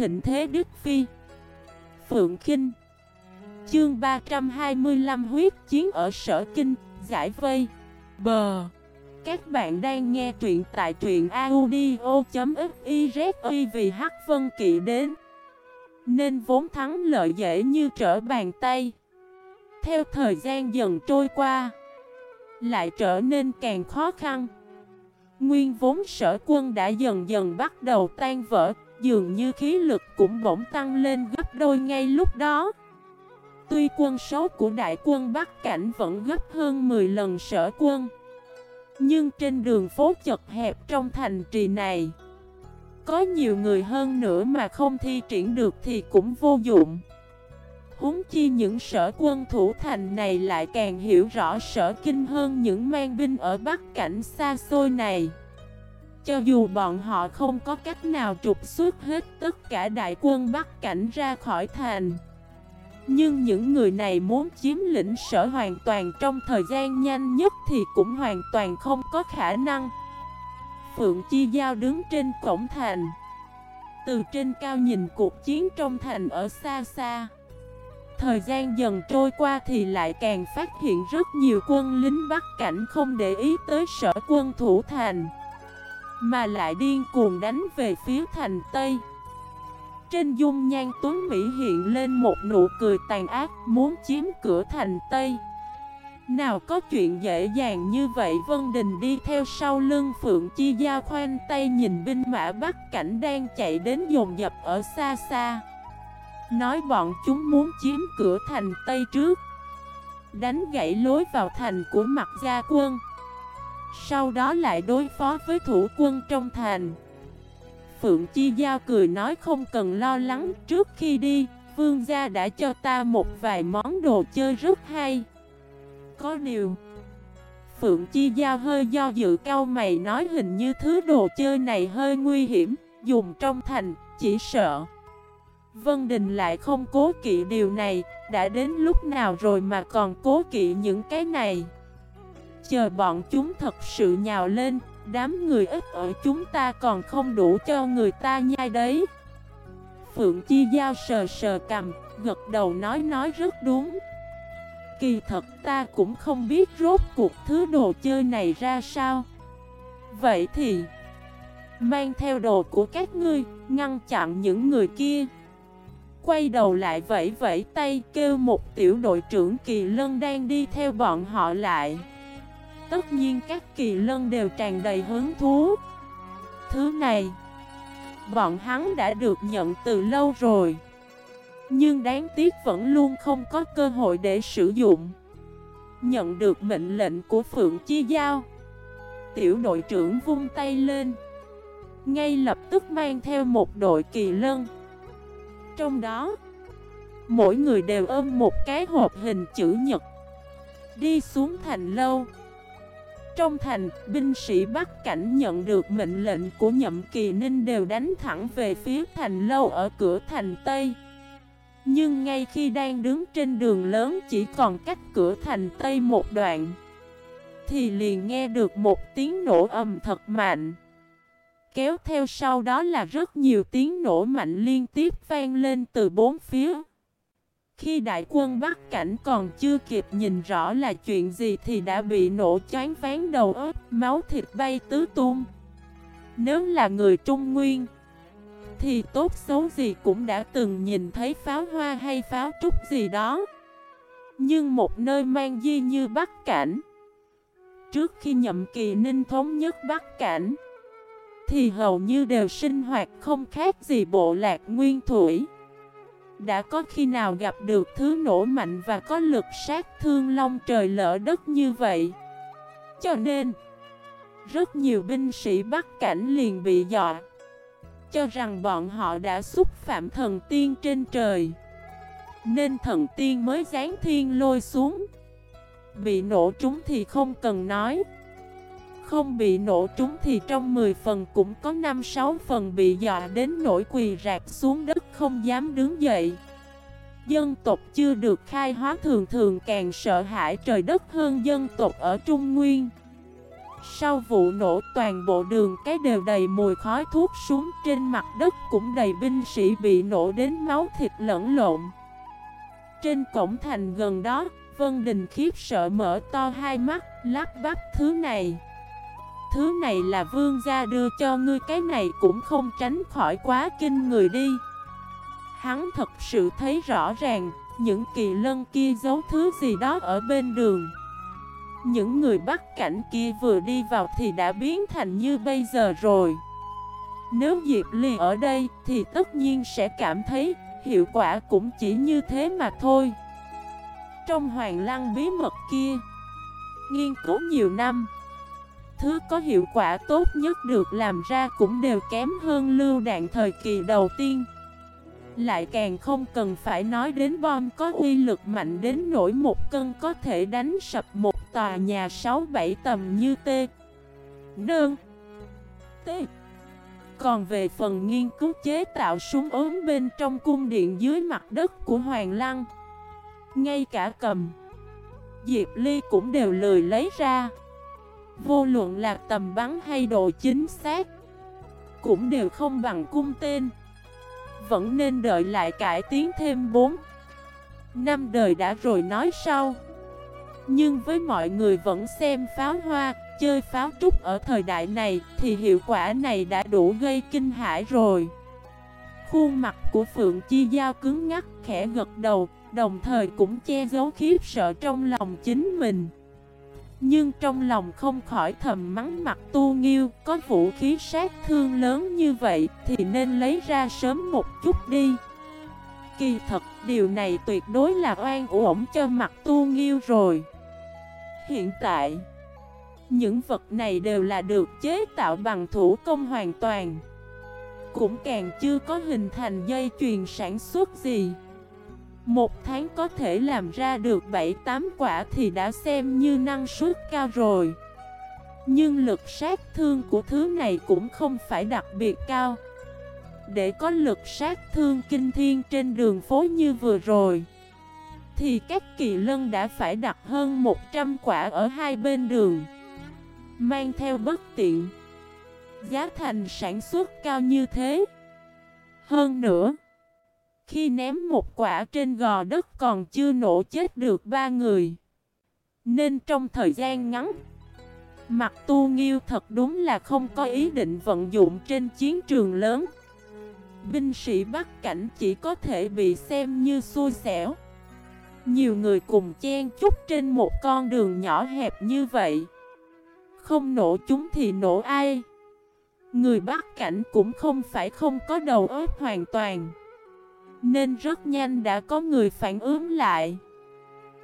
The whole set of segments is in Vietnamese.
thịnh thế Đức Phi. Phượng Kinh. Chương 325 huyết chiến ở sở kinh, giải vây. Bờ Các bạn đang nghe truyện tại truyện audio.xyz vì Hắc Vân Kỵ đến. Nên vốn thắng lợi dễ như trở bàn tay. Theo thời gian dần trôi qua Lại trở nên càng khó khăn. Nguyên vốn sở quân đã dần dần bắt đầu tan vỡ. Dường như khí lực cũng bỗng tăng lên gấp đôi ngay lúc đó. Tuy quân số của đại quân Bắc Cảnh vẫn gấp hơn 10 lần sở quân, Nhưng trên đường phố chật hẹp trong thành trì này, Có nhiều người hơn nữa mà không thi triển được thì cũng vô dụng. Húng chi những sở quân thủ thành này lại càng hiểu rõ sở kinh hơn những mang binh ở Bắc Cảnh xa xôi này cho dù bọn họ không có cách nào trục xuất hết tất cả đại quân Bắc Cảnh ra khỏi thành, Nhưng những người này muốn chiếm lĩnh sở hoàn toàn trong thời gian nhanh nhất thì cũng hoàn toàn không có khả năng. Phượng Chi Giao đứng trên cổng thành, Từ trên cao nhìn cuộc chiến trong thành ở xa xa. Thời gian dần trôi qua thì lại càng phát hiện rất nhiều quân lính Bắc Cảnh không để ý tới sở quân thủ thành mà lại điên cuồng đánh về phía thành Tây. Trên dung nhan tuấn Mỹ hiện lên một nụ cười tàn ác, Muốn chiếm cửa thành Tây. Nào có chuyện dễ dàng như vậy, Vân Đình đi theo sau lưng Phượng Chi Gia khoanh tay nhìn binh mã Bắc Cảnh đang chạy đến dồn dập ở xa xa. Nói bọn chúng muốn chiếm cửa thành Tây trước. Đánh gãy lối vào thành của mặt gia quân sau đó lại đối phó với thủ quân trong thành. Phượng Chi Giao cười nói không cần lo lắng Trước khi đi, Vương gia đã cho ta một vài món đồ chơi rất hay. Có điều Phượng Chi Giao hơi do dự cao mày nói hình như thứ đồ chơi này hơi nguy hiểm Dùng trong thành, chỉ sợ. Vân Đình lại không cố kỵ điều này Đã đến lúc nào rồi mà còn cố kỵ những cái này? Chờ bọn chúng thật sự nhào lên, đám người ít ở chúng ta còn không đủ cho người ta nhai đấy. Phượng Chi Giao sờ sờ cầm, gật đầu nói nói rất đúng. Kỳ thật ta cũng không biết rốt cuộc thứ đồ chơi này ra sao. Vậy thì, mang theo đồ của các ngươi, ngăn chặn những người kia. Quay đầu lại vẫy vẫy tay kêu một tiểu đội trưởng Kỳ Lân đang đi theo bọn họ lại. Tất nhiên các kỳ lân đều tràn đầy hứng thú. Thứ này, Bọn hắn đã được nhận từ lâu rồi. Nhưng đáng tiếc vẫn luôn không có cơ hội để sử dụng. Nhận được mệnh lệnh của Phượng Chi Giao, Tiểu đội trưởng vung tay lên, Ngay lập tức mang theo một đội kỳ lân. Trong đó, Mỗi người đều ôm một cái hộp hình chữ nhật, Đi xuống thành lâu trong thành, binh sĩ Bắc Cảnh nhận được mệnh lệnh của nhậm kỳ ninh đều đánh thẳng về phía thành lâu ở cửa thành Tây. Nhưng ngay khi đang đứng trên đường lớn chỉ còn cách cửa thành Tây một đoạn, thì liền nghe được một tiếng nổ ầm thật mạnh. Kéo theo sau đó là rất nhiều tiếng nổ mạnh liên tiếp vang lên từ bốn phía. Khi đại quân Bắc Cảnh còn chưa kịp nhìn rõ là chuyện gì thì đã bị nổ choáng ván đầu ớt, máu thịt bay tứ tung. Nếu là người Trung Nguyên, thì tốt xấu gì cũng đã từng nhìn thấy pháo hoa hay pháo trúc gì đó. Nhưng một nơi mang di như Bắc Cảnh, trước khi nhậm kỳ ninh thống nhất Bắc Cảnh, thì hầu như đều sinh hoạt không khác gì bộ lạc nguyên thủy. Đã có khi nào gặp được thứ nổ mạnh và có lực sát thương long trời lỡ đất như vậy? Cho nên, Rất nhiều binh sĩ Bắc Cảnh liền bị dọa, Cho rằng bọn họ đã xúc phạm thần tiên trên trời. Nên thần tiên mới giáng thiên lôi xuống. Bị nổ trúng thì không cần nói. Không bị nổ trúng thì trong 10 phần cũng có 5-6 phần bị dọa đến nỗi quỳ rạp xuống đất không dám đứng dậy Dân tộc chưa được khai hóa thường thường càng sợ hãi trời đất hơn dân tộc ở Trung Nguyên Sau vụ nổ toàn bộ đường cái đều đầy mùi khói thuốc súng trên mặt đất cũng đầy binh sĩ bị nổ đến máu thịt lẫn lộn. Trên cổng thành gần đó, Vân Đình khiếp sợ mở to hai mắt, lắp bắp thứ này. Thứ này là vương gia đưa cho ngươi cái này cũng không tránh khỏi quá kinh người đi. Hắn thật sự thấy rõ ràng, những kỳ lân kia giấu thứ gì đó ở bên đường. Những người bắt cảnh kia vừa đi vào thì đã biến thành như bây giờ rồi. Nếu Diệp Ly ở đây thì tất nhiên sẽ cảm thấy hiệu quả cũng chỉ như thế mà thôi. Trong hoàng lăng bí mật kia, nghiên cứu nhiều năm, thứ có hiệu quả tốt nhất được làm ra cũng đều kém hơn lưu đạn thời kỳ đầu tiên. Lại càng không cần phải nói đến bom có uy lực mạnh đến nỗi một cân có thể đánh sập một tòa nhà 6-7 tầm như T. Nương T. Còn về phần nghiên cứu chế tạo súng ốm bên trong cung điện dưới mặt đất của Hoàng Lăng, Ngay cả cầm, Diệp Ly cũng đều lười lấy ra Vô luận là tầm bắn hay độ chính xác, Cũng đều không bằng cung tên vẫn nên đợi lại cải tiến thêm 4 Năm đời đã rồi nói sau. Nhưng với mọi người vẫn xem pháo hoa, Chơi pháo trúc ở thời đại này Thì hiệu quả này đã đủ gây kinh hãi rồi. Khuôn mặt của Phượng Chi Giao cứng ngắc, khẽ gật đầu, Đồng thời cũng che giấu khiếp sợ trong lòng chính mình nhưng trong lòng không khỏi thầm mắng mặt tu nghiêu, Có vũ khí sát thương lớn như vậy Thì nên lấy ra sớm một chút đi. Kỳ thật, điều này tuyệt đối là oan uổng cho mặt tu nghiêu rồi. Hiện tại, Những vật này đều là được chế tạo bằng thủ công hoàn toàn. Cũng càng chưa có hình thành dây chuyền sản xuất gì một tháng có thể làm ra được 7-8 quả thì đã xem như năng suất cao rồi. Nhưng lực sát thương của thứ này cũng không phải đặc biệt cao. Để có lực sát thương kinh thiên trên đường phố như vừa rồi, Thì các kỳ lân đã phải đặt hơn 100 quả ở hai bên đường, Mang theo bất tiện. Giá thành sản xuất cao như thế. Hơn nữa khi ném một quả trên gò đất còn chưa nổ chết được ba người. Nên trong thời gian ngắn Mặt tu nghiêu thật đúng là không có ý định vận dụng trên chiến trường lớn. Binh sĩ bắt cảnh chỉ có thể bị xem như xui xẻo. Nhiều người cùng chen chúc trên một con đường nhỏ hẹp như vậy. Không nổ chúng thì nổ ai? Người bắt cảnh cũng không phải không có đầu óc hoàn toàn nên rất nhanh đã có người phản ứng lại.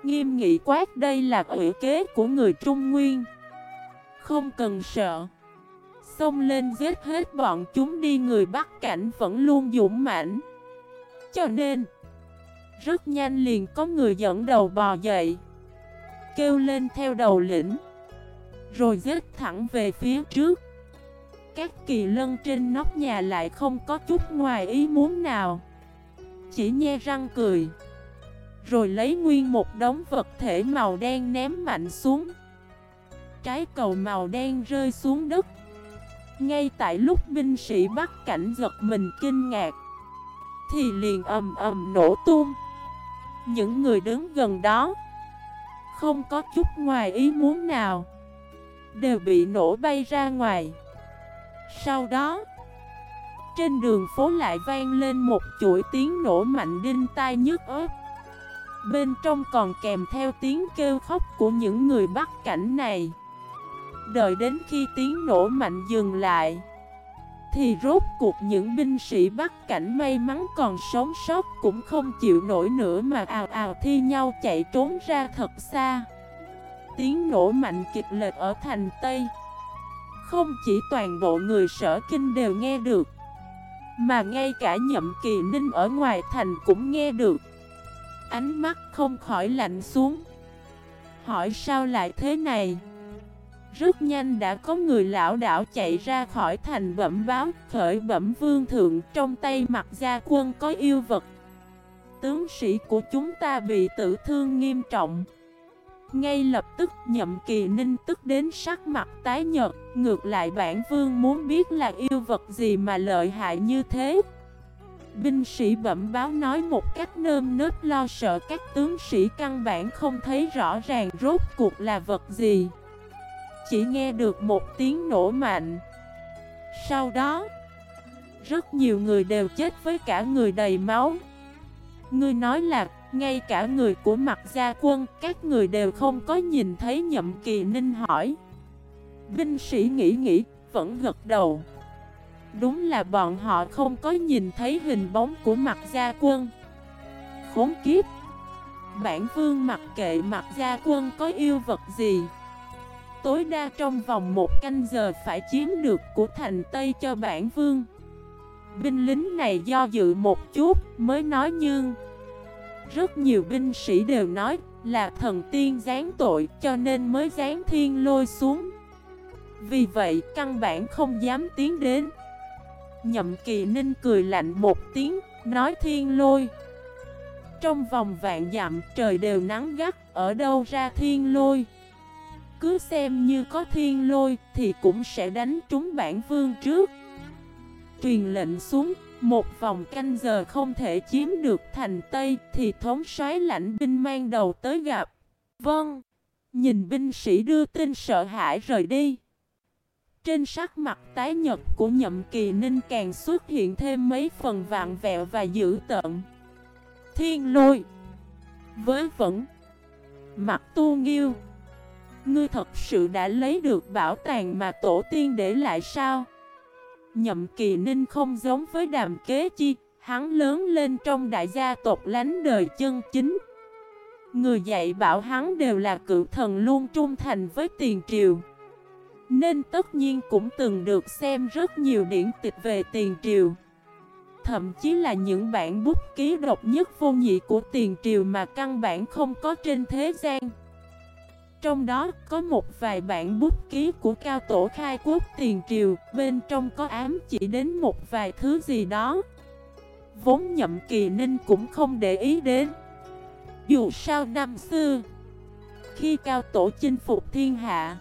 Nghiêm nghị quát, đây là ủy kế của người Trung Nguyên. Không cần sợ. Xông lên giết hết bọn chúng đi, người Bắc Cảnh vẫn luôn dũng mãnh. Cho nên, Rất nhanh liền có người dẫn đầu bò dậy, Kêu lên theo đầu lĩnh, Rồi giết thẳng về phía trước. Các kỳ lân trên nóc nhà lại không có chút ngoài ý muốn nào chỉ nhe răng cười. Rồi lấy nguyên một đống vật thể màu đen ném mạnh xuống. Trái cầu màu đen rơi xuống đất. Ngay tại lúc binh sĩ bắt cảnh giật mình kinh ngạc, Thì liền ầm ầm nổ tung. Những người đứng gần đó, Không có chút ngoài ý muốn nào, Đều bị nổ bay ra ngoài. Sau đó trên đường phố lại vang lên một chuỗi tiếng nổ mạnh đinh tai nhức ớt Bên trong còn kèm theo tiếng kêu khóc của những người bắt cảnh này. Đợi đến khi tiếng nổ mạnh dừng lại, Thì rốt cuộc những binh sĩ bắt cảnh may mắn còn sống sót cũng không chịu nổi nữa mà ào ào thi nhau chạy trốn ra thật xa. Tiếng nổ mạnh kịch lệch ở thành Tây. Không chỉ toàn bộ người sở kinh đều nghe được mà ngay cả nhậm kỳ ninh ở ngoài thành cũng nghe được. Ánh mắt không khỏi lạnh xuống. Hỏi sao lại thế này? Rất nhanh đã có người lão đảo chạy ra khỏi thành bẩm báo, Khởi bẩm vương thượng, trong tay mặt gia quân có yêu vật. Tướng sĩ của chúng ta bị tử thương nghiêm trọng. Ngay lập tức, nhậm kỳ ninh tức đến sắc mặt tái nhợt. Ngược lại bản vương muốn biết là yêu vật gì mà lợi hại như thế. Binh sĩ bẩm báo nói một cách nơm nớp lo sợ các tướng sĩ căn bản không thấy rõ ràng rốt cuộc là vật gì. Chỉ nghe được một tiếng nổ mạnh. Sau đó, Rất nhiều người đều chết với cả người đầy máu. Ngươi nói là ngay cả người của mặt gia quân, Các người đều không có nhìn thấy nhậm kỳ ninh hỏi. Binh sĩ nghĩ nghĩ, Vẫn gật đầu. Đúng là bọn họ không có nhìn thấy hình bóng của mặt gia quân. Khốn kiếp! Bản vương mặc kệ mặt gia quân có yêu vật gì. Tối đa trong vòng một canh giờ phải chiếm được của thành Tây cho bản vương. Binh lính này do dự một chút, mới nói nhưng rất nhiều binh sĩ đều nói là thần tiên giáng tội cho nên mới giáng thiên lôi xuống. Vì vậy căn bản không dám tiến đến. Nhậm kỳ ninh cười lạnh một tiếng, nói thiên lôi. Trong vòng vạn dặm trời đều nắng gắt, ở đâu ra thiên lôi? Cứ xem như có thiên lôi thì cũng sẽ đánh trúng bản vương trước. Truyền lệnh xuống, một vòng canh giờ không thể chiếm được thành Tây Thì thống soái lãnh binh mang đầu tới gặp. Vâng. Nhìn binh sĩ đưa tin sợ hãi rời đi. Trên sắc mặt tái nhật của nhậm kỳ ninh càng xuất hiện thêm mấy phần vạn vẹo và dữ tợn. Thiên lôi. Với vẫn Mặt tu nghiêu. Ngươi thật sự đã lấy được bảo tàng mà tổ tiên để lại sao? Nhậm kỳ ninh không giống với đàm kế chi, Hắn lớn lên trong đại gia tộc lánh đời chân chính. Người dạy bảo hắn đều là cựu thần luôn trung thành với tiền triều. Nên tất nhiên cũng từng được xem rất nhiều điển tịch về tiền triều. Thậm chí là những bản bút ký độc nhất vô nhị của tiền triều mà căn bản không có trên thế gian. Trong đó có một vài bản bút ký của cao tổ khai quốc tiền triều, Bên trong có ám chỉ đến một vài thứ gì đó. Vốn nhậm kỳ ninh cũng không để ý đến. Dù sao năm xưa, Khi cao tổ chinh phục thiên hạ,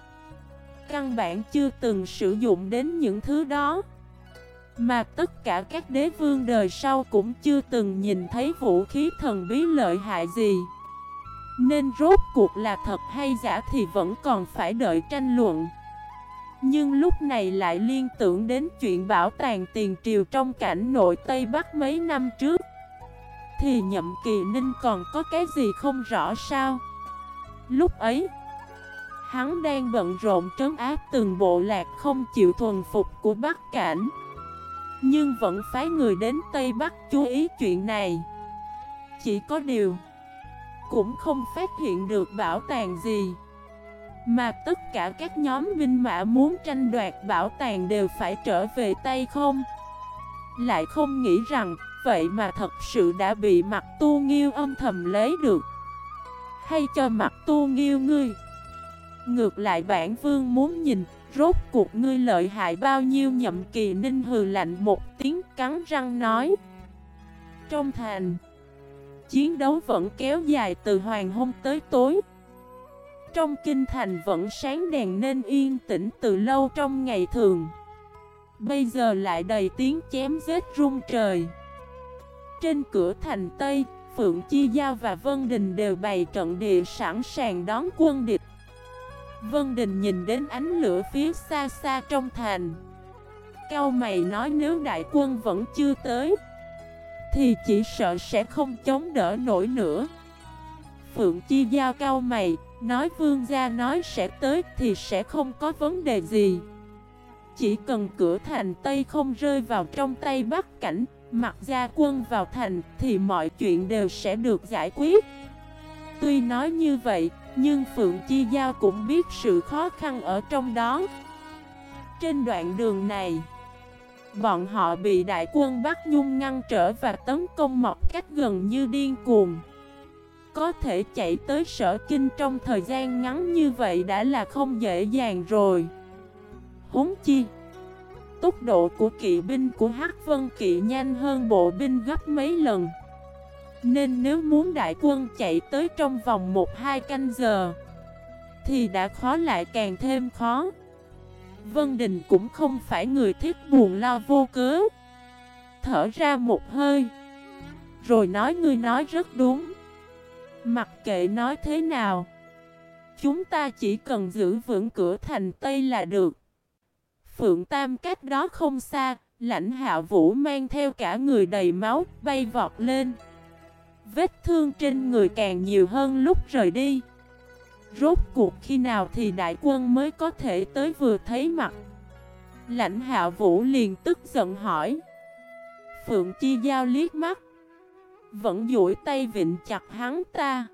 căn bản chưa từng sử dụng đến những thứ đó. Mà tất cả các đế vương đời sau cũng chưa từng nhìn thấy vũ khí thần bí lợi hại gì. Nên rốt cuộc là thật hay giả thì vẫn còn phải đợi tranh luận. Nhưng lúc này lại liên tưởng đến chuyện bảo tàng tiền triều trong cảnh nội Tây Bắc mấy năm trước. Thì nhậm kỳ ninh còn có cái gì không rõ sao? Lúc ấy, Hắn đang bận rộn trấn áp từng bộ lạc không chịu thuần phục của Bắc Cảnh. Nhưng vẫn phái người đến Tây Bắc chú ý chuyện này. Chỉ có điều cũng không phát hiện được bảo tàng gì. Mà tất cả các nhóm binh mã muốn tranh đoạt bảo tàng đều phải trở về tay không? Lại không nghĩ rằng Vậy mà thật sự đã bị mặt tu nghiêu âm thầm lấy được. Hay cho mặt tu nghiêu ngươi? Ngược lại bản vương muốn nhìn, Rốt cuộc ngươi lợi hại bao nhiêu nhậm kỳ ninh hừ lạnh một tiếng cắn răng nói. Trong thành Chiến đấu vẫn kéo dài từ hoàng hôn tới tối. Trong kinh thành vẫn sáng đèn nên yên tĩnh từ lâu trong ngày thường. Bây giờ lại đầy tiếng chém giết rung trời. Trên cửa thành Tây, Phượng Chi Giao và Vân Đình đều bày trận địa sẵn sàng đón quân địch. Vân Đình nhìn đến ánh lửa phía xa xa trong thành. Cao mày nói nếu đại quân vẫn chưa tới thì chỉ sợ sẽ không chống đỡ nổi nữa. Phượng Chi Giao cao mày, Nói vương gia nói sẽ tới thì sẽ không có vấn đề gì. Chỉ cần cửa thành Tây không rơi vào trong tay Bắc cảnh Mặc gia quân vào thành thì mọi chuyện đều sẽ được giải quyết. Tuy nói như vậy, nhưng Phượng Chi Giao cũng biết sự khó khăn ở trong đó. Trên đoạn đường này Bọn họ bị đại quân Bắc Nhung ngăn trở và tấn công một cách gần như điên cuồng. Có thể chạy tới sở kinh trong thời gian ngắn như vậy đã là không dễ dàng rồi. Huống chi, Tốc độ của kỵ binh của Hắc Vân kỵ nhanh hơn bộ binh gấp mấy lần. Nên nếu muốn đại quân chạy tới trong vòng 1-2 canh giờ, Thì đã khó lại càng thêm khó. Vân Đình cũng không phải người thích buồn lo vô cớ. Thở ra một hơi, Rồi nói, ngươi nói rất đúng. Mặc kệ nói thế nào, Chúng ta chỉ cần giữ vững cửa thành Tây là được. Phượng Tam cách đó không xa, Lãnh hạ vũ mang theo cả người đầy máu Bay vọt lên. Vết thương trên người càng nhiều hơn lúc rời đi. Rốt cuộc khi nào thì đại quân mới có thể tới vừa thấy mặt? Lãnh hạ vũ liền tức giận hỏi. Phượng Chi Giao liếc mắt. Vẫn duỗi tay vịnh chặt hắn ta.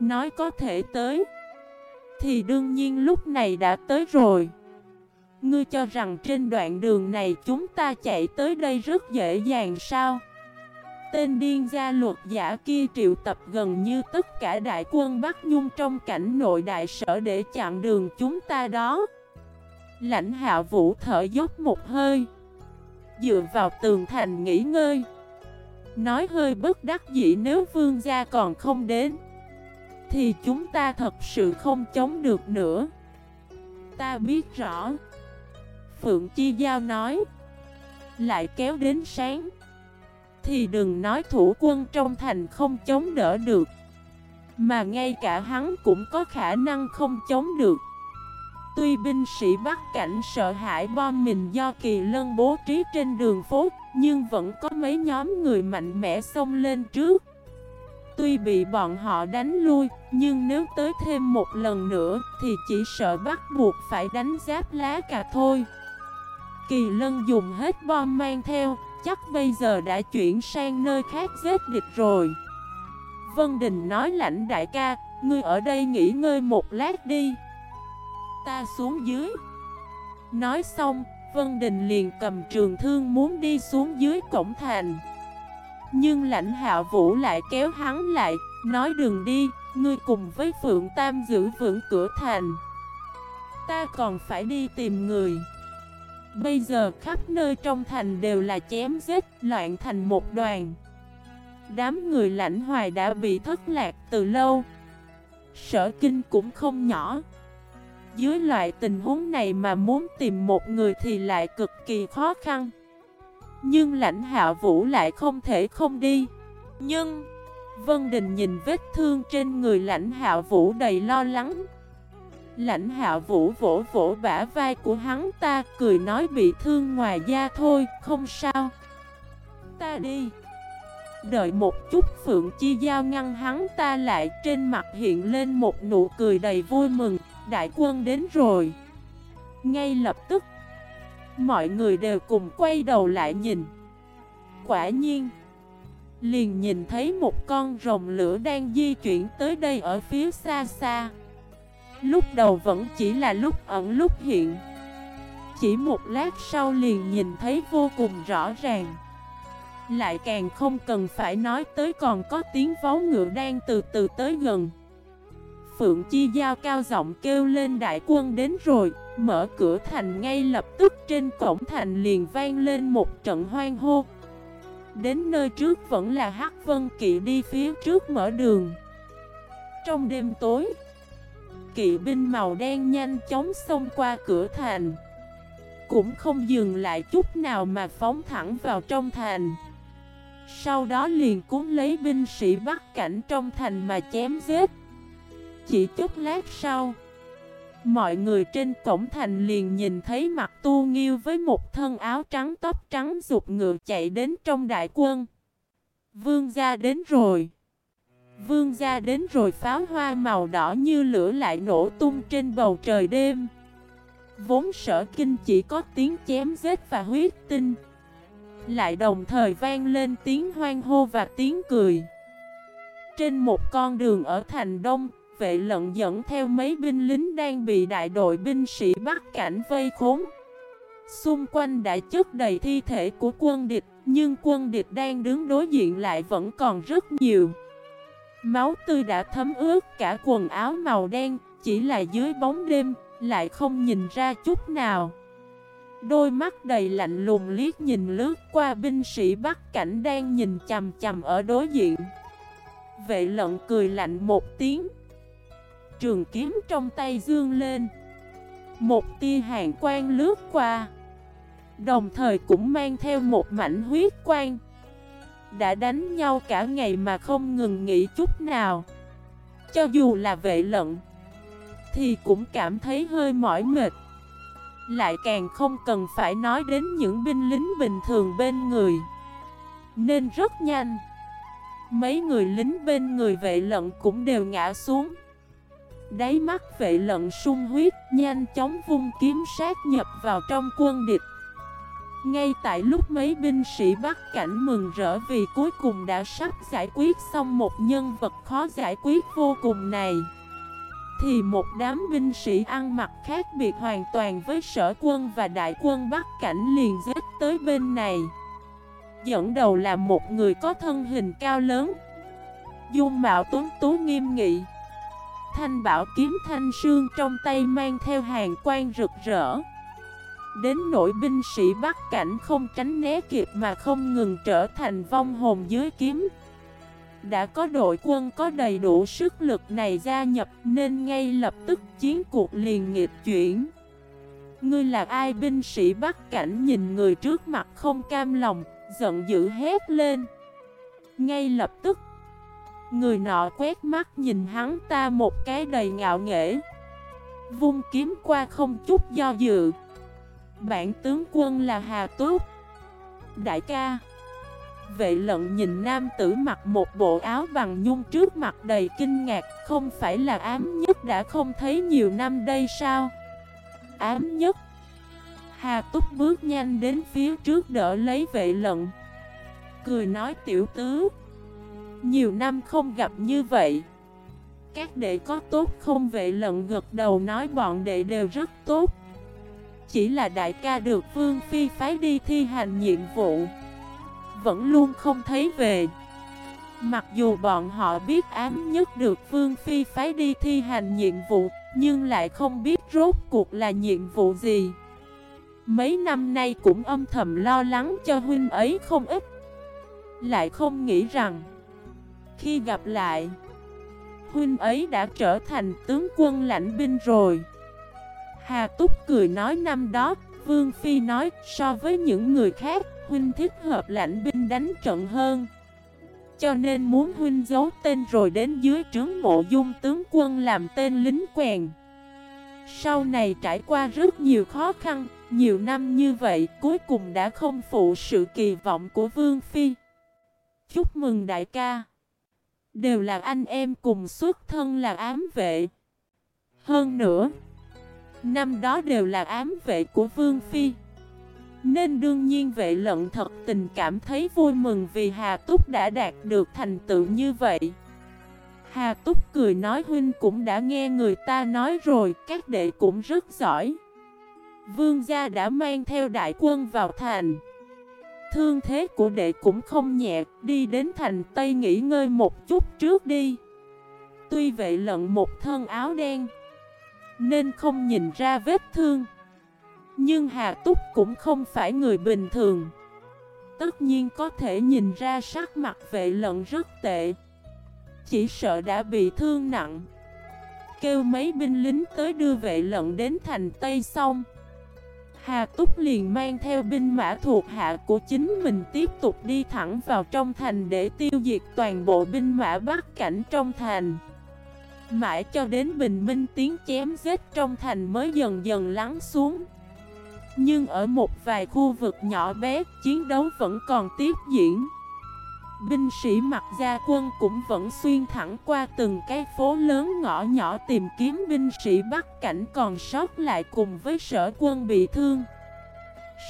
Nói có thể tới. Thì đương nhiên lúc này đã tới rồi. Ngươi cho rằng trên đoạn đường này chúng ta chạy tới đây rất dễ dàng sao? Tên điên gia luật giả kia triệu tập gần như tất cả đại quân Bắc Nhung trong cảnh nội đại sở để chặn đường chúng ta đó. Lãnh hạ vũ thở dốc một hơi, Dựa vào tường thành nghỉ ngơi, Nói hơi bất đắc dĩ nếu vương gia còn không đến, Thì chúng ta thật sự không chống được nữa. Ta biết rõ, Phượng Chi Giao nói, Lại kéo đến sáng. Thì đừng nói thủ quân trong thành không chống đỡ được. Mà ngay cả hắn cũng có khả năng không chống được. Tuy binh sĩ Bắc Cảnh sợ hãi bom mình do kỳ lân bố trí trên đường phố, Nhưng vẫn có mấy nhóm người mạnh mẽ xông lên trước. Tuy bị bọn họ đánh lui, Nhưng nếu tới thêm một lần nữa Thì chỉ sợ bắt buộc phải đánh giáp lá cả thôi. Kỳ lân dùng hết bom mang theo Chắc bây giờ đã chuyển sang nơi khác giết địch rồi. Vân Đình nói lãnh đại ca, Ngươi ở đây nghỉ ngơi một lát đi. Ta xuống dưới. Nói xong, Vân Đình liền cầm trường thương muốn đi xuống dưới cổng thành. Nhưng lãnh hạ vũ lại kéo hắn lại, Nói đừng đi, Ngươi cùng với Phượng Tam giữ vững cửa thành. Ta còn phải đi tìm người. Bây giờ khắp nơi trong thành đều là chém giết, loạn thành một đoàn. Đám người lãnh hoài đã bị thất lạc từ lâu. Sở kinh cũng không nhỏ. Dưới loại tình huống này mà muốn tìm một người thì lại cực kỳ khó khăn. Nhưng lãnh hạ vũ lại không thể không đi. Nhưng Vân Đình nhìn vết thương trên người lãnh hạ vũ đầy lo lắng. Lãnh hạ vũ vỗ vỗ bả vai của hắn ta cười nói bị thương ngoài da thôi, không sao. Ta đi. Đợi một chút Phượng Chi Giao ngăn hắn ta lại trên mặt hiện lên một nụ cười đầy vui mừng, đại quân đến rồi. Ngay lập tức, mọi người đều cùng quay đầu lại nhìn. Quả nhiên, liền nhìn thấy một con rồng lửa đang di chuyển tới đây ở phía xa xa. Lúc đầu vẫn chỉ là lúc ẩn, lúc hiện. Chỉ một lát sau liền nhìn thấy vô cùng rõ ràng. Lại càng không cần phải nói tới còn có tiếng vó ngựa đang từ từ tới gần. Phượng Chi Giao cao giọng kêu lên đại quân đến rồi, Mở cửa thành ngay lập tức trên cổng thành liền vang lên một trận hoang hô. Đến nơi trước vẫn là Hắc Vân Kỵ đi phía trước mở đường. Trong đêm tối kỵ binh màu đen nhanh chóng xông qua cửa thành. Cũng không dừng lại chút nào mà phóng thẳng vào trong thành. Sau đó liền cuốn lấy binh sĩ bắt cảnh trong thành mà chém giết. Chỉ chút lát sau, Mọi người trên cổng thành liền nhìn thấy mặt tu nghiêu với một thân áo trắng tóc trắng rụt ngựa chạy đến trong đại quân. Vương gia đến rồi. Vương gia đến rồi pháo hoa màu đỏ như lửa lại nổ tung trên bầu trời đêm. Vốn sở kinh chỉ có tiếng chém giết và huyết tinh. Lại đồng thời vang lên tiếng hoang hô và tiếng cười. Trên một con đường ở thành đông, Vệ lận dẫn theo mấy binh lính đang bị đại đội binh sĩ bắt cảnh vây khốn. Xung quanh đã chất đầy thi thể của quân địch, Nhưng quân địch đang đứng đối diện lại vẫn còn rất nhiều. Máu tươi đã thấm ướt cả quần áo màu đen, chỉ là dưới bóng đêm, lại không nhìn ra chút nào. Đôi mắt đầy lạnh lùng liếc nhìn lướt qua binh sĩ Bắc Cảnh đang nhìn chầm chầm ở đối diện. Vệ lận cười lạnh một tiếng. trường kiếm trong tay dương lên Một tia hàng quang lướt qua Đồng thời cũng mang theo một mảnh huyết quang đã đánh nhau cả ngày mà không ngừng nghỉ chút nào. Cho dù là vệ lận, Thì cũng cảm thấy hơi mỏi mệt. Lại càng không cần phải nói đến những binh lính bình thường bên người. Nên rất nhanh, Mấy người lính bên người vệ lận cũng đều ngã xuống. Đáy mắt vệ lận sung huyết, Nhanh chóng vung kiếm sát nhập vào trong quân địch. Ngay tại lúc mấy binh sĩ bắt cảnh mừng rỡ Vì cuối cùng đã sắp giải quyết xong một nhân vật khó giải quyết vô cùng này, Thì một đám binh sĩ ăn mặc khác biệt hoàn toàn với sở quân và đại quân bắt cảnh liền giết tới bên này. Dẫn đầu là một người có thân hình cao lớn, Dung mạo tuấn tú nghiêm nghị, Thanh bảo kiếm thanh sương trong tay mang theo hàng quan rực rỡ. Đến nỗi binh sĩ bắt cảnh không tránh né kịp mà không ngừng trở thành vong hồn dưới kiếm. Đã có đội quân có đầy đủ sức lực này gia nhập nên ngay lập tức chiến cuộc liền nghịch chuyển. Ngươi là ai? Binh sĩ bắt cảnh nhìn người trước mặt không cam lòng, giận dữ hét lên. Ngay lập tức, Người nọ quét mắt nhìn hắn ta một cái đầy ngạo nghễ. Vung kiếm qua không chút do dự. Bản tướng quân là Hà Túc Đại ca. Vệ lận nhìn nam tử mặc một bộ áo bằng nhung trước mặt đầy kinh ngạc, Không phải là ám nhất đã không thấy nhiều năm đây sao? Ám nhất. Hà Túc bước nhanh đến phía trước đỡ lấy vệ lận. Cười nói tiểu tứ. Nhiều năm không gặp như vậy. Các đệ có tốt không? Vệ lận gật đầu nói bọn đệ đều rất tốt. Chỉ là đại ca được Vương Phi phái đi thi hành nhiệm vụ, Vẫn luôn không thấy về. Mặc dù bọn họ biết ám nhất được Vương Phi phái đi thi hành nhiệm vụ, Nhưng lại không biết rốt cuộc là nhiệm vụ gì. Mấy năm nay cũng âm thầm lo lắng cho huynh ấy không ít. Lại không nghĩ rằng, Khi gặp lại, Huynh ấy đã trở thành tướng quân lãnh binh rồi. Hà Túc cười nói năm đó, Vương Phi nói, so với những người khác, Huynh thích hợp lãnh binh đánh trận hơn. Cho nên muốn Huynh giấu tên rồi đến dưới trướng mộ dung tướng quân làm tên lính quèn. Sau này trải qua rất nhiều khó khăn, nhiều năm như vậy, cuối cùng đã không phụ sự kỳ vọng của Vương Phi. Chúc mừng đại ca. Đều là anh em cùng xuất thân là ám vệ. Hơn nữa Năm đó đều là ám vệ của Vương Phi. Nên đương nhiên vệ lận thật tình cảm thấy vui mừng vì Hà Túc đã đạt được thành tựu như vậy. Hà Túc cười nói, huynh cũng đã nghe người ta nói rồi, Các đệ cũng rất giỏi. Vương gia đã mang theo đại quân vào thành. Thương thế của đệ cũng không nhẹ, Đi đến thành Tây nghỉ ngơi một chút trước đi. Tuy vệ lận một thân áo đen nên không nhìn ra vết thương. Nhưng Hà Túc cũng không phải người bình thường. Tất nhiên có thể nhìn ra sắc mặt vệ lận rất tệ. Chỉ sợ đã bị thương nặng. Kêu mấy binh lính tới đưa vệ lận đến thành Tây xong. Hà Túc liền mang theo binh mã thuộc hạ của chính mình tiếp tục đi thẳng vào trong thành để tiêu diệt toàn bộ binh mã Bắc cảnh trong thành. Mãi cho đến bình minh tiếng chém giết trong thành mới dần dần lắng xuống. Nhưng ở một vài khu vực nhỏ bé, chiến đấu vẫn còn tiếp diễn. Binh sĩ mặc gia quân cũng vẫn xuyên thẳng qua từng cái phố lớn ngõ nhỏ tìm kiếm binh sĩ bắt cảnh còn sót lại cùng với sở quân bị thương.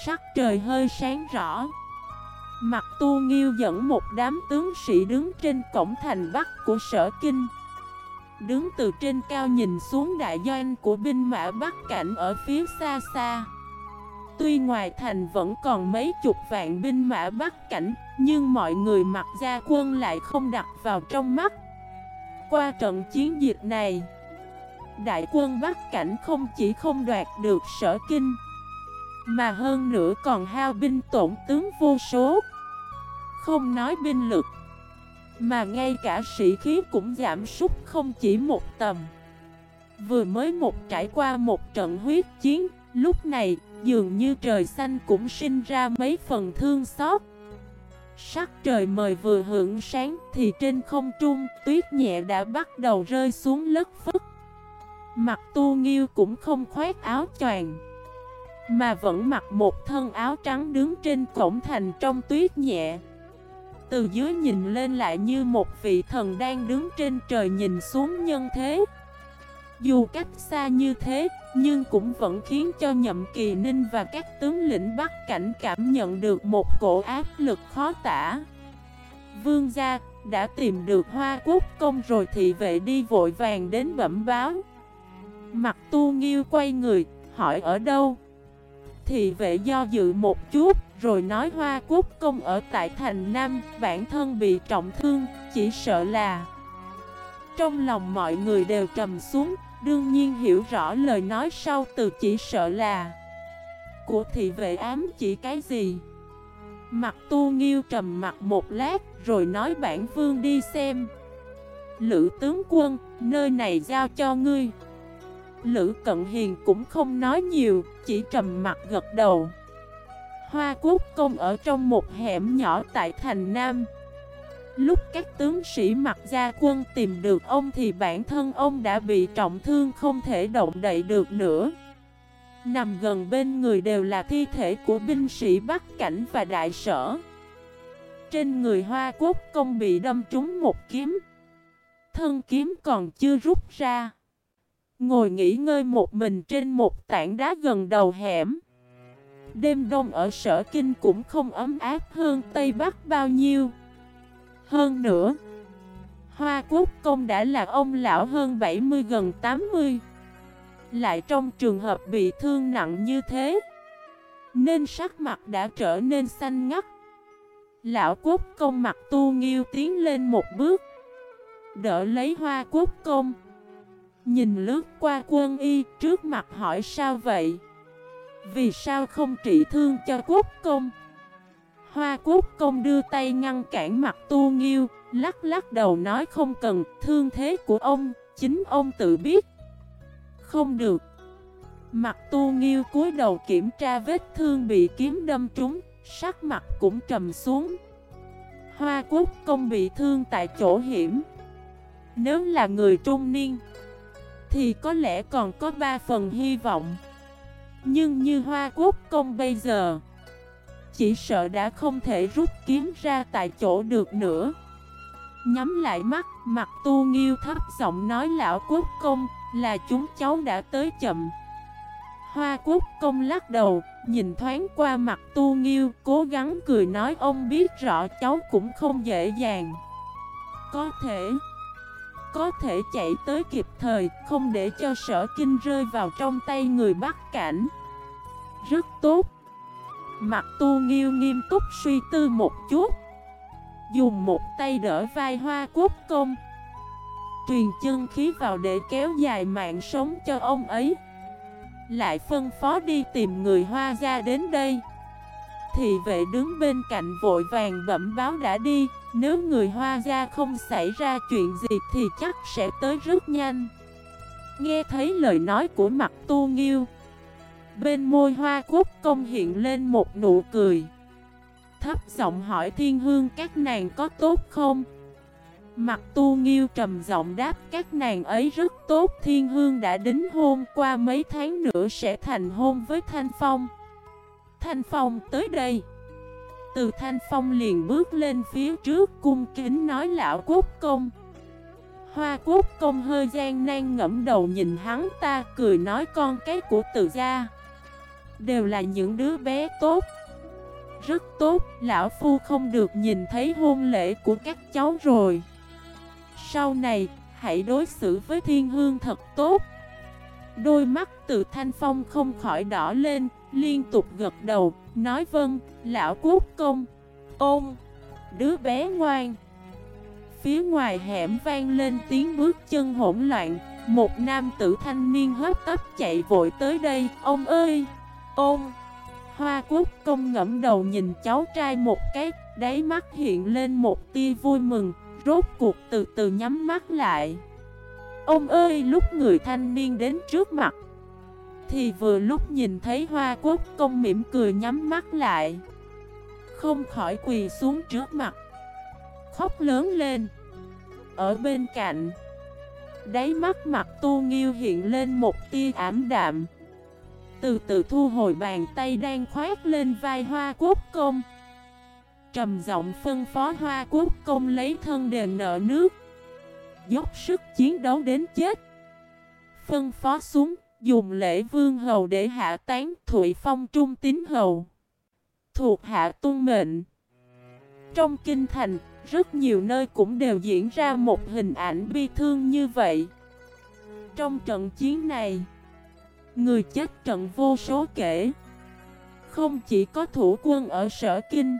Sắc trời hơi sáng rõ. Mặt tu nghiêu dẫn một đám tướng sĩ đứng trên cổng thành bắc của sở kinh. Đứng từ trên cao nhìn xuống đại doanh của binh mã bắc cảnh ở phía xa xa. Tuy ngoài thành vẫn còn mấy chục vạn binh mã bắc cảnh, nhưng mọi người mặc gia quân lại không đặt vào trong mắt. Qua trận chiến dịch này, đại quân bắc cảnh không chỉ không đoạt được sở kinh, mà hơn nữa còn hao binh tổn tướng vô số. Không nói binh lực, mà ngay cả sĩ khí cũng giảm sút không chỉ một tầm. Vừa mới một trải qua một trận huyết chiến, Lúc này, dường như trời xanh cũng sinh ra mấy phần thương xót. Sắc trời mời vừa hưởng sáng thì trên không trung tuyết nhẹ đã bắt đầu rơi xuống lất phất Mặt tu nghiêu cũng không khoét áo choàng, Mà vẫn mặc một thân áo trắng đứng trên cổng thành trong tuyết nhẹ. Từ dưới nhìn lên lại như một vị thần đang đứng trên trời nhìn xuống nhân thế. Dù cách xa như thế Nhưng cũng vẫn khiến cho nhậm kỳ ninh và các tướng lĩnh Bắc Cảnh cảm nhận được một cổ áp lực khó tả. Vương gia đã tìm được hoa quốc công rồi thì vệ đi vội vàng đến bẩm báo. Mặt tu nghiêu quay người, hỏi ở đâu? Thì vệ do dự một chút, rồi nói Hoa Quốc công ở tại thành Nam, bản thân bị trọng thương, chỉ sợ là... Trong lòng mọi người đều trầm xuống, đương nhiên hiểu rõ lời nói sau từ chỉ sợ là... Của thị vệ ám chỉ cái gì? Mặt tu nghiêu trầm mặt một lát, rồi nói bản vương đi xem. Lữ tướng quân, nơi này giao cho ngươi. Lữ Cận Hiền cũng không nói nhiều, chỉ trầm mặt gật đầu. Hoa Quốc công ở trong một hẻm nhỏ tại thành Nam. Lúc các tướng sĩ mặc gia quân tìm được ông thì bản thân ông đã bị trọng thương không thể động đậy được nữa. Nằm gần bên người đều là thi thể của binh sĩ Bắc Cảnh và Đại Sở. Trên người Hoa Quốc công bị đâm trúng một kiếm. Thân kiếm còn chưa rút ra. Ngồi nghỉ ngơi một mình trên một tảng đá gần đầu hẻm. Đêm đông ở sở kinh cũng không ấm áp hơn Tây Bắc bao nhiêu. Hơn nữa, Hoa Quốc Công đã là ông lão hơn 70 gần 80 Lại trong trường hợp bị thương nặng như thế, Nên sắc mặt đã trở nên xanh ngắt. Lão Quốc Công mặt tu nghiêu tiến lên một bước, Đỡ lấy Hoa Quốc Công. Nhìn lướt qua quân y trước mặt hỏi sao vậy? Vì sao không trị thương cho quốc công? Hoa quốc công đưa tay ngăn cản mặt tu nghiêu, Lắc lắc đầu nói không cần, Thương thế của ông, Chính ông tự biết. Không được. Mặt tu nghiêu cúi đầu kiểm tra vết thương bị kiếm đâm trúng, Sắc mặt cũng trầm xuống. Hoa quốc công bị thương tại chỗ hiểm. Nếu là người trung niên thì có lẽ còn có ba phần hy vọng. Nhưng như Hoa Quốc công bây giờ Chỉ sợ đã không thể rút kiếm ra tại chỗ được nữa. Nhắm lại mắt, mặt tu nghiêu thấp giọng nói lão quốc công Là chúng cháu đã tới chậm. Hoa quốc công lắc đầu, nhìn thoáng qua mặt tu nghiêu Cố gắng cười nói ông biết rõ cháu cũng không dễ dàng. Có thể có thể chạy tới kịp thời, không để cho sở kinh rơi vào trong tay người bắt cảnh. Rất tốt. Mặt tu nghiêu nghiêm túc suy tư một chút. Dùng một tay đỡ vai hoa quốc công. Truyền chân khí vào để kéo dài mạng sống cho ông ấy. Lại phân phó đi tìm người hoa ra đến đây. Thì vệ đứng bên cạnh vội vàng bẩm báo đã đi. Nếu người hoa gia không xảy ra chuyện gì thì chắc sẽ tới rất nhanh. Nghe thấy lời nói của mặt tu nghiêu, Bên môi hoa quốc công hiện lên một nụ cười. Thấp giọng hỏi thiên hương, các nàng có tốt không? Mặt tu nghiêu trầm giọng đáp, các nàng ấy rất tốt. Thiên hương đã đính hôn qua mấy tháng nữa sẽ thành hôn với Thanh Phong. Thanh Phong tới đây. Từ Thanh Phong liền bước lên phía trước cung kính nói lão quốc công. Hoa quốc công hơi gian nan ngẫm đầu nhìn hắn ta cười nói con cái của từ gia Đều là những đứa bé tốt Rất tốt, lão phu không được nhìn thấy hôn lễ của các cháu rồi. Sau này, hãy đối xử với thiên hương thật tốt. Đôi mắt từ thanh phong không khỏi đỏ lên Liên tục gật đầu, nói vâng, lão quốc công, ôm, đứa bé ngoan. Phía ngoài hẻm vang lên tiếng bước chân hỗn loạn, một nam tử thanh niên hấp tấp chạy vội tới đây, ông ơi, ôm. Hoa quốc công ngẫm đầu nhìn cháu trai một cái, đáy mắt hiện lên một tia vui mừng, rốt cuộc từ từ nhắm mắt lại. Ông ơi lúc người thanh niên đến trước mặt thì vừa lúc nhìn thấy hoa quốc công mỉm cười nhắm mắt lại. Không khỏi quỳ xuống trước mặt. Khóc lớn lên. Ở bên cạnh, Đáy mắt mặt tu nghiêu hiện lên một tia ảm đạm. Từ từ thu hồi bàn tay đang khoát lên vai hoa quốc công. Trầm giọng phân phó hoa quốc công lấy thân đền nợ nước. Dốc sức chiến đấu đến chết. Phân phó xuống. Dùng lễ vương hầu để hạ tán Thụy phong trung tín hầu. Thuộc hạ tuân mệnh. Trong kinh thành, Rất nhiều nơi cũng đều diễn ra một hình ảnh bi thương như vậy. Trong trận chiến này, Người chết trận vô số kể. Không chỉ có thủ quân ở sở kinh,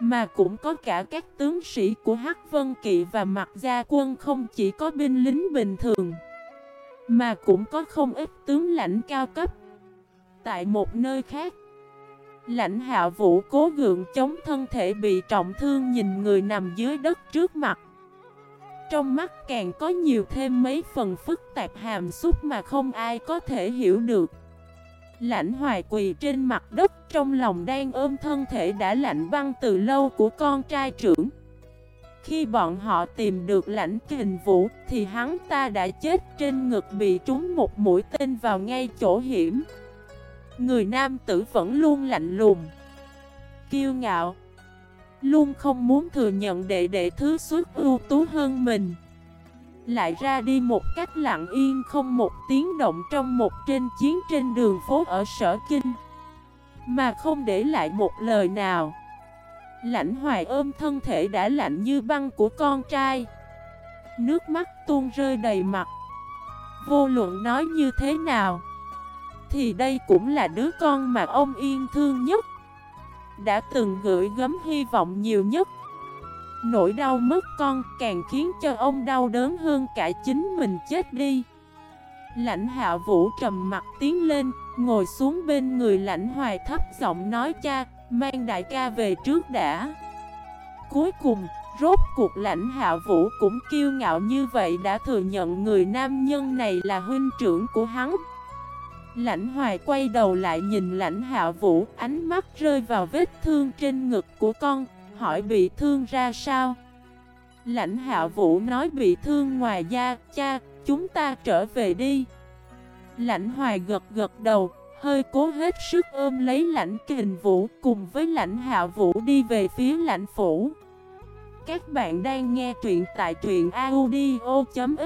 mà cũng có cả các tướng sĩ của Hắc Vân Kỵ và Mặt Gia quân không chỉ có binh lính bình thường. Mà cũng có không ít tướng lãnh cao cấp. Tại một nơi khác, Lãnh hạ vũ cố gượng chống thân thể bị trọng thương nhìn người nằm dưới đất trước mặt. Trong mắt càng có nhiều thêm mấy phần phức tạp hàm xúc mà không ai có thể hiểu được. Lãnh hoài quỳ trên mặt đất, trong lòng đang ôm thân thể đã lạnh băng từ lâu của con trai trưởng. Khi bọn họ tìm được lãnh kình vũ thì hắn ta đã chết trên ngực bị trúng một mũi tên vào ngay chỗ hiểm. Người nam tử vẫn luôn lạnh lùng, Kiêu ngạo, Luôn không muốn thừa nhận đệ đệ thứ xuất ưu tú hơn mình. Lại ra đi một cách lặng yên, không một tiếng động trong một trên chiến trên đường phố ở sở kinh, Mà không để lại một lời nào. Lãnh hoài ôm thân thể đã lạnh như băng của con trai. Nước mắt tuôn rơi đầy mặt. Vô luận nói như thế nào, Thì đây cũng là đứa con mà ông yên thương nhất. Đã từng gửi gấm hy vọng nhiều nhất. Nỗi đau mất con càng khiến cho ông đau đớn hơn cả chính mình chết đi. Lãnh hạ vũ trầm mặt tiến lên, Ngồi xuống bên người lãnh hoài thấp giọng nói, cha Mang đại ca về trước đã. Cuối cùng Rốt cuộc lãnh hạ vũ cũng kiêu ngạo như vậy đã thừa nhận người nam nhân này là huynh trưởng của hắn. Lãnh hoài quay đầu lại nhìn lãnh hạ vũ Ánh mắt rơi vào vết thương trên ngực của con hỏi bị thương ra sao? Lãnh hạ vũ nói bị thương ngoài da Cha, chúng ta trở về đi. Lãnh hoài gật gật đầu Hơi cố hết sức ôm lấy lãnh kình vũ Cùng với lãnh hạ vũ đi về phía lãnh phủ. Các bạn đang nghe truyện tại truyện audio.fif